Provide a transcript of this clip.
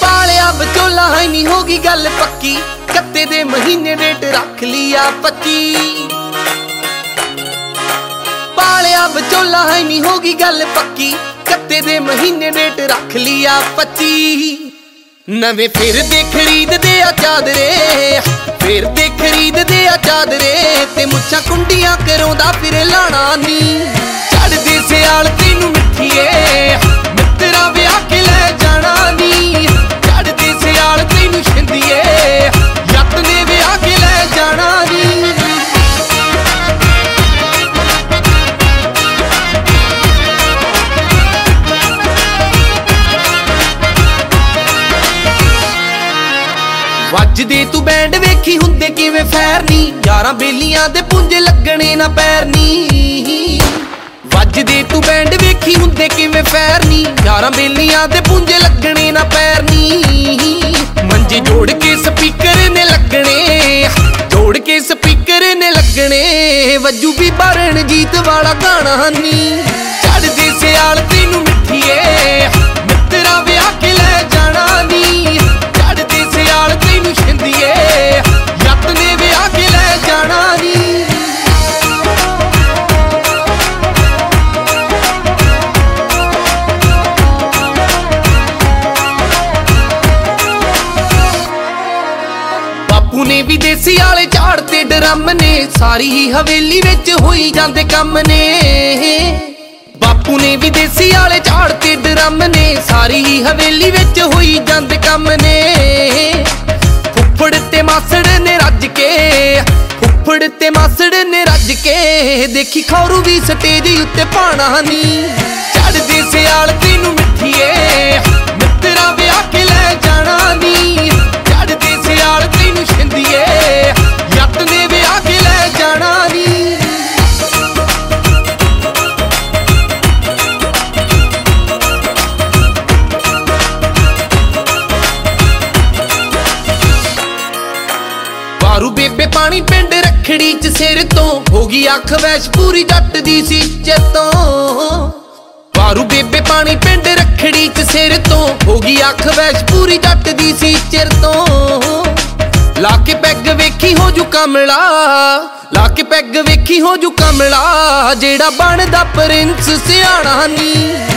ਪਾਲਿਆ ਵਿਚੋਲਾ ਹੈ ਨਹੀਂ ਹੋਗੀ ਗੱਲ ਪੱਕੀ। ਕੱਤੇ ਦੇ ਮਹੀਨੇ ਡੇਟ ਰੱਖ ਲਿਆ 25 ਪਾਲਿਆ ਵਿਚੋਲਾ ਹੈ ਨਹੀਂ ਹੋਗੀ ਗੱਲ ਪੱਕੀ। ਕੱਤੇ ਦੇ ਮਹੀਨੇ ਡੇਟ ਰੱਖ ਲਿਆ 25 ਨਵੇਂ ਫਿਰਦੇ ਖਰੀਦਦੇ ਆ ਚਾਦਰੇ ਫਿਰਦੇ ਖਰੀਦਦੇ ਆ ਚਾਦਰੇ ਤੇ ਮੁੱਛਾਂ ਕੁੰਡੀਆਂ ਕਰਾਉਂਦਾ ਫਿਰ ਲਾਣਾ ਨੀ। ਵੱਜਦੇ ਤੂੰ ਬੈਂਡ ਵੇਖੀ ਹੁੰਦੇ ਕਿਵੇਂ ਫੈਰ ਯਾਰਾਂ ਬੇਲੀਆਂ ਦੇ ਪੁੰਜੇ ਲੱਗਣੇ ਨਾ ਪੈਰਨੀ। ਵੱਜਦੇ ਤੂੰ ਬੈਂਡ ਵੇਖੀ ਹੁੰਦੇ ਕਿਵੇਂ ਫੈਰ ਯਾਰਾਂ ਬੇਲੀਆਂ ਦੇ ਪੁੰਜੇ ਲੱਗਣੇ ਨਾ ਪੈਰ ਮੰਜੇ ਜੋੜ ਕੇ ਸਪੀਕਰ ਨੇ ਲੱਗਣੇ। ਜੋੜ ਕੇ ਸਪੀਕਰ ਨੇ ਲੱਗਣੇ। ਵੱਜੂ ਵੀ ਬਰਣਜੀਤ ਵਾਲਾ ਗਾਣਾ ਨੀ ਚੜਦੇ ਸਿਆਲ ਬਾਪੂ ਨੇ ਵੀ ਦੇਸੀ ਵਾਲੇ ਝਾੜ ਤੇ ਡਰਮ ਨੇ। ਸਾਰੀ ਹੀ ਹਵੇਲੀ ਵਿੱਚ ਹੋਈ ਜਾਂਦੇ ਕੰਮ ਨੇ। ਬਾਪੂ ਨੇ ਵੀ ਦੇਸੀ ਵਾਲੇ ਝਾੜ ਤੇ ਡਰਮ ਨੇ। ਸਾਰੀ ਹੀ ਹਵੇਲੀ ਵਿੱਚ ਹੋਈ ਜਾਂਦੇ ਕੰਮ ਨੇ। ਫੁੱਫੜ ਤੇ ਮਾਸੜ ਨੇ ਰੱਜ ਕੇ, ਫੁੱਫੜ ਤੇ ਮਾਸੜ ਨੇ ਰੱਜ ਕੇ। ਦੇਖੀ ਖੌਰੂ ਵੀ ਸਟੇਜ ਉੱਤੇ ਪਾਣਾ ਨੀ। ਚੜਦੇ ਸਿਆਲ ਤੈਨੂੰ ਪਾਣੀ ਪਿੰਡ ਰਖੜੀ ਚ ਸਿਰ ਤੋਂ ਹੋ ਗਈ ਅੱਖ ਵੈਸ਼, ਪੂਰੀ ਜੱਟ ਦੀ ਸੀ ਚੇਤੋਂ। ਬਾਰੂ ਬੇਬੇ ਪਾਣੀ ਪਿੰਡ ਰਖੜੀ ਚ ਸਿਰ ਤੋਂ ਹੋ ਗਈ ਅੱਖ ਵੈਸ਼, ਪੂਰੀ ਜੱਟ ਦੀ ਸੀ ਚਿਰ ਤੋਂ। ਲਾ ਕੇ ਪੈਗ ਵੇਖੀ ਹੋ ਜੂ ਕਮਲਾ, ਲਾ ਕੇ ਪੈਗ ਵੇਖੀ ਹੋ ਜੂ ਕਮਲਾ, ਜਿਹੜਾ ਬਣਦਾ ਪ੍ਰਿੰਸ ਸਿਆਣਾ ਨੀ ਨੀ।